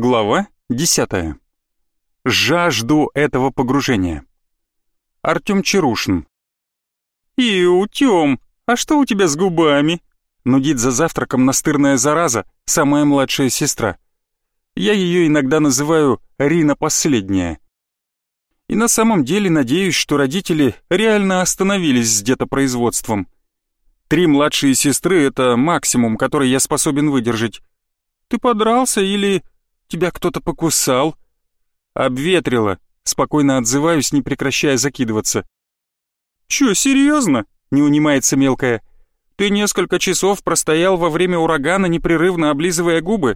Глава 10. Жажду этого погружения. Артём Чарушин. «Иу, Тём, а что у тебя с губами?» Нудит за завтраком настырная зараза, самая младшая сестра. Я её иногда называю Рина Последняя. И на самом деле надеюсь, что родители реально остановились с детопроизводством. Три младшие сестры — это максимум, который я способен выдержать. Ты подрался или Тебя кто-то покусал?» «Обветрило», — спокойно отзываюсь, не прекращая закидываться. «Чё, серьезно?» — не унимается мелкая. «Ты несколько часов простоял во время урагана, непрерывно облизывая губы?»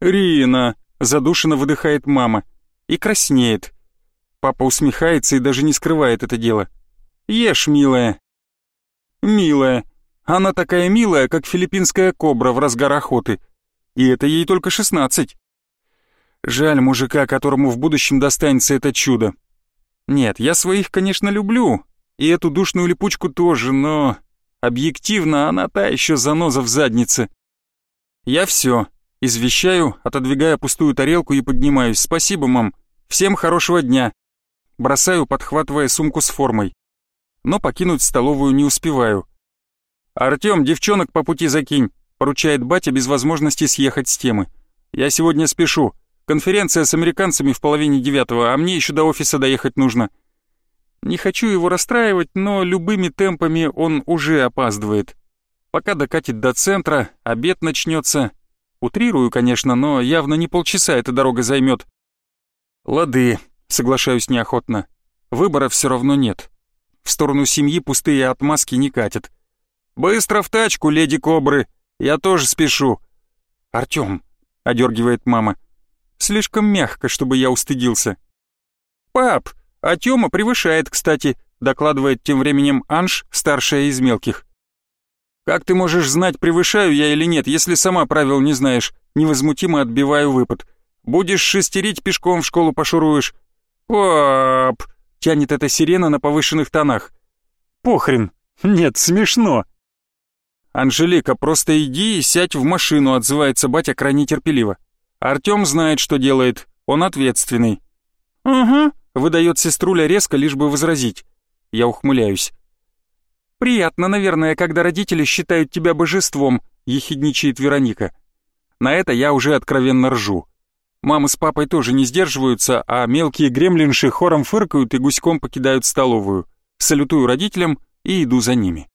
«Рина!» — задушенно выдыхает мама. И краснеет. Папа усмехается и даже не скрывает это дело. «Ешь, милая!» «Милая!» Она такая милая, как филиппинская кобра в разгар охоты — и это ей только шестнадцать. Жаль мужика, которому в будущем достанется это чудо. Нет, я своих, конечно, люблю, и эту душную липучку тоже, но... Объективно, она та еще заноза в заднице. Я все, извещаю, отодвигая пустую тарелку и поднимаюсь. Спасибо, мам. Всем хорошего дня. Бросаю, подхватывая сумку с формой. Но покинуть столовую не успеваю. «Артём, девчонок по пути закинь поручает батя без возможности съехать с темы. «Я сегодня спешу. Конференция с американцами в половине девятого, а мне еще до офиса доехать нужно». Не хочу его расстраивать, но любыми темпами он уже опаздывает. Пока докатит до центра, обед начнется. Утрирую, конечно, но явно не полчаса эта дорога займет. Лады, соглашаюсь неохотно. Выбора все равно нет. В сторону семьи пустые отмазки не катят. «Быстро в тачку, леди Кобры!» Я тоже спешу». «Артём», — одергивает мама, — «слишком мягко, чтобы я устыдился». «Пап, а Тёма превышает, кстати», — докладывает тем временем Анж, старшая из мелких. «Как ты можешь знать, превышаю я или нет, если сама правил не знаешь?» Невозмутимо отбиваю выпад. «Будешь шестерить, пешком в школу пошуруешь». «Пап!» — тянет эта сирена на повышенных тонах. «Похрен! Нет, смешно!» «Анжелика, просто иди и сядь в машину», — отзывается батя крайне терпеливо. «Артём знает, что делает. Он ответственный». «Угу», — выдает сеструля резко, лишь бы возразить. Я ухмыляюсь. «Приятно, наверное, когда родители считают тебя божеством», — ехидничает Вероника. На это я уже откровенно ржу. Мама с папой тоже не сдерживаются, а мелкие гремлинши хором фыркают и гуськом покидают столовую. Салютую родителям и иду за ними.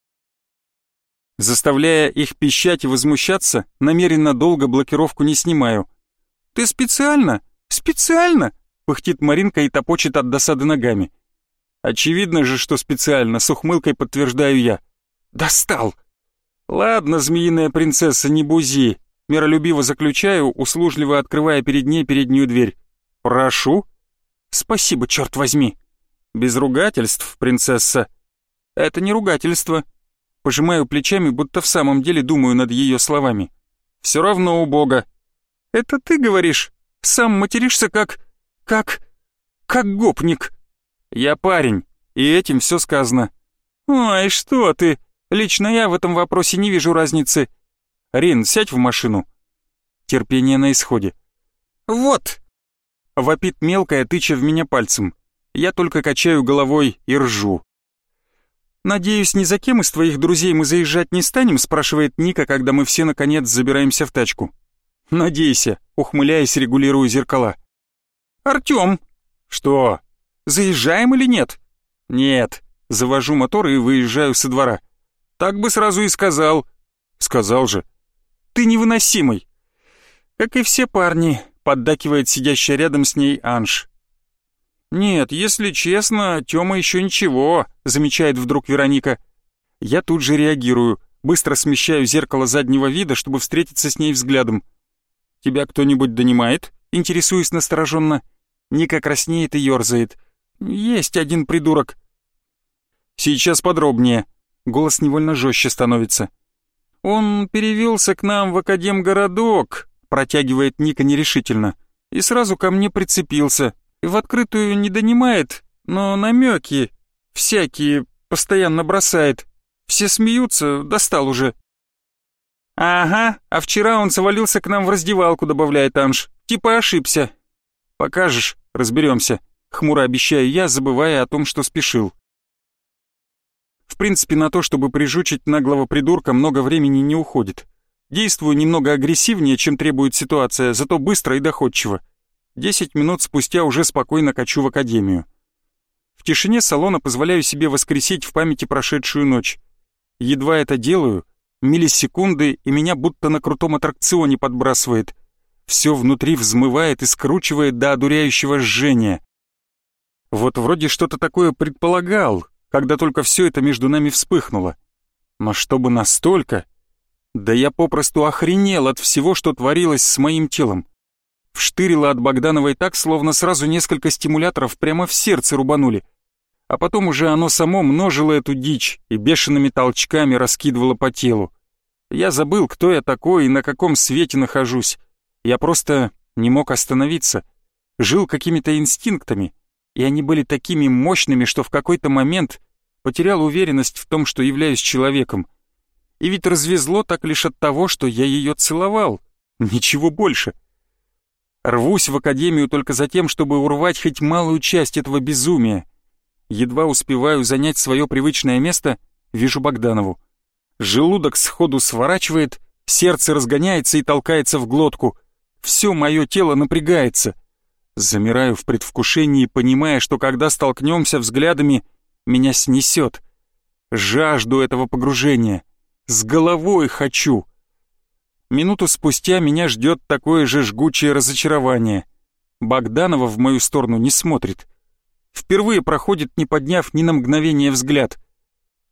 Заставляя их пищать и возмущаться, намеренно долго блокировку не снимаю. «Ты специально? Специально?» — пыхтит Маринка и топочет от досады ногами. «Очевидно же, что специально, с ухмылкой подтверждаю я. Достал!» «Ладно, змеиная принцесса, не бузи!» Миролюбиво заключаю, услужливо открывая перед ней переднюю дверь. «Прошу?» «Спасибо, черт возьми!» «Без ругательств, принцесса!» «Это не ругательство!» Пожимаю плечами, будто в самом деле думаю над ее словами. «Все равно у Бога». «Это ты говоришь? Сам материшься как... как... как гопник». «Я парень, и этим все сказано». «Ой, что ты! Лично я в этом вопросе не вижу разницы. Рин, сядь в машину». Терпение на исходе. «Вот!» Вопит мелкая, тыча в меня пальцем. Я только качаю головой и ржу. «Надеюсь, ни за кем из твоих друзей мы заезжать не станем?» спрашивает Ника, когда мы все наконец забираемся в тачку. «Надейся», ухмыляясь, регулирую зеркала. «Артём!» «Что?» «Заезжаем или нет?» «Нет». Завожу мотор и выезжаю со двора. «Так бы сразу и сказал». «Сказал же». «Ты невыносимый». «Как и все парни», — поддакивает сидящая рядом с ней Анж. «Нет, если честно, Тёма еще ничего», — замечает вдруг Вероника. Я тут же реагирую, быстро смещаю зеркало заднего вида, чтобы встретиться с ней взглядом. «Тебя кто-нибудь донимает?» — интересуюсь настороженно. Ника краснеет и ёрзает. «Есть один придурок». «Сейчас подробнее». Голос невольно жестче становится. «Он перевелся к нам в Академгородок», — протягивает Ника нерешительно. «И сразу ко мне прицепился, в открытую не донимает, но намеки всякие постоянно бросает. Все смеются, достал уже. «Ага, а вчера он завалился к нам в раздевалку», — добавляет Анж. «Типа ошибся». «Покажешь, разберемся», — хмуро обещаю я, забывая о том, что спешил. В принципе, на то, чтобы прижучить наглого придурка, много времени не уходит. Действую немного агрессивнее, чем требует ситуация, зато быстро и доходчиво. Десять минут спустя уже спокойно качу в академию. В тишине салона позволяю себе воскресить в памяти прошедшую ночь. Едва это делаю, миллисекунды, и меня будто на крутом аттракционе подбрасывает. Все внутри взмывает и скручивает до одуряющего жжения. Вот вроде что-то такое предполагал, когда только все это между нами вспыхнуло. Но чтобы настолько... Да я попросту охренел от всего, что творилось с моим телом. Вштырило от Богдановой так, словно сразу несколько стимуляторов прямо в сердце рубанули. А потом уже оно само множило эту дичь и бешеными толчками раскидывало по телу. Я забыл, кто я такой и на каком свете нахожусь. Я просто не мог остановиться. Жил какими-то инстинктами, и они были такими мощными, что в какой-то момент потерял уверенность в том, что являюсь человеком. И ведь развезло так лишь от того, что я ее целовал. Ничего больше. Рвусь в академию только за тем, чтобы урвать хоть малую часть этого безумия. Едва успеваю занять свое привычное место, вижу Богданову. Желудок сходу сворачивает, сердце разгоняется и толкается в глотку. Все мое тело напрягается. Замираю в предвкушении, понимая, что когда столкнемся взглядами, меня снесет. Жажду этого погружения. С головой хочу. Минуту спустя меня ждет такое же жгучее разочарование. Богданова в мою сторону не смотрит. Впервые проходит, не подняв ни на мгновение взгляд.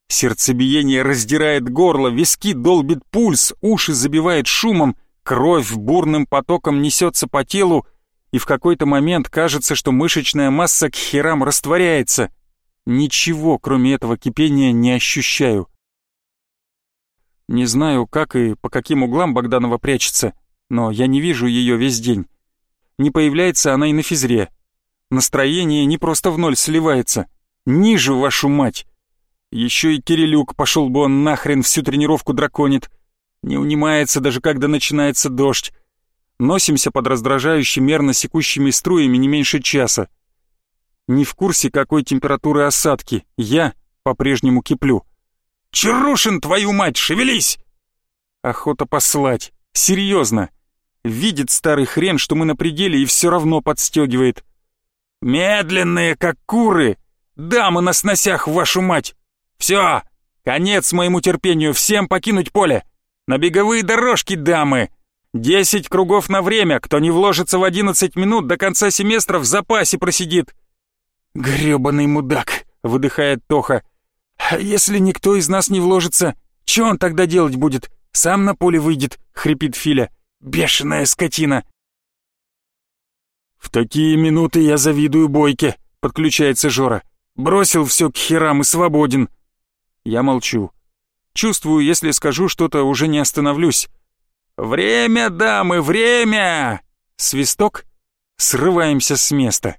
Сердцебиение раздирает горло, виски долбит пульс, уши забивает шумом, кровь бурным потоком несется по телу, и в какой-то момент кажется, что мышечная масса к херам растворяется. Ничего, кроме этого кипения, не ощущаю. Не знаю, как и по каким углам Богданова прячется, но я не вижу ее весь день. Не появляется она и на физре. Настроение не просто в ноль сливается. Ниже, вашу мать! Еще и Кирилюк, пошел бы он нахрен всю тренировку драконит. Не унимается даже когда начинается дождь. Носимся под раздражающе мерно секущими струями не меньше часа. Не в курсе, какой температуры осадки. Я по-прежнему киплю. «Чарушин, твою мать, шевелись!» Охота послать. Серьезно. Видит старый хрен, что мы на пределе и все равно подстегивает. «Медленные, как куры! Дамы на сносях, вашу мать! Все, конец моему терпению, всем покинуть поле! На беговые дорожки, дамы! Десять кругов на время, кто не вложится в одиннадцать минут, до конца семестра в запасе просидит!» «Грёбаный мудак!» — выдыхает Тоха. «А если никто из нас не вложится, что он тогда делать будет? Сам на поле выйдет!» — хрипит Филя. «Бешеная скотина!» «В такие минуты я завидую Бойке», — подключается Жора. «Бросил все к херам и свободен». Я молчу. Чувствую, если скажу что-то, уже не остановлюсь. «Время, дамы, время!» Свисток. Срываемся с места.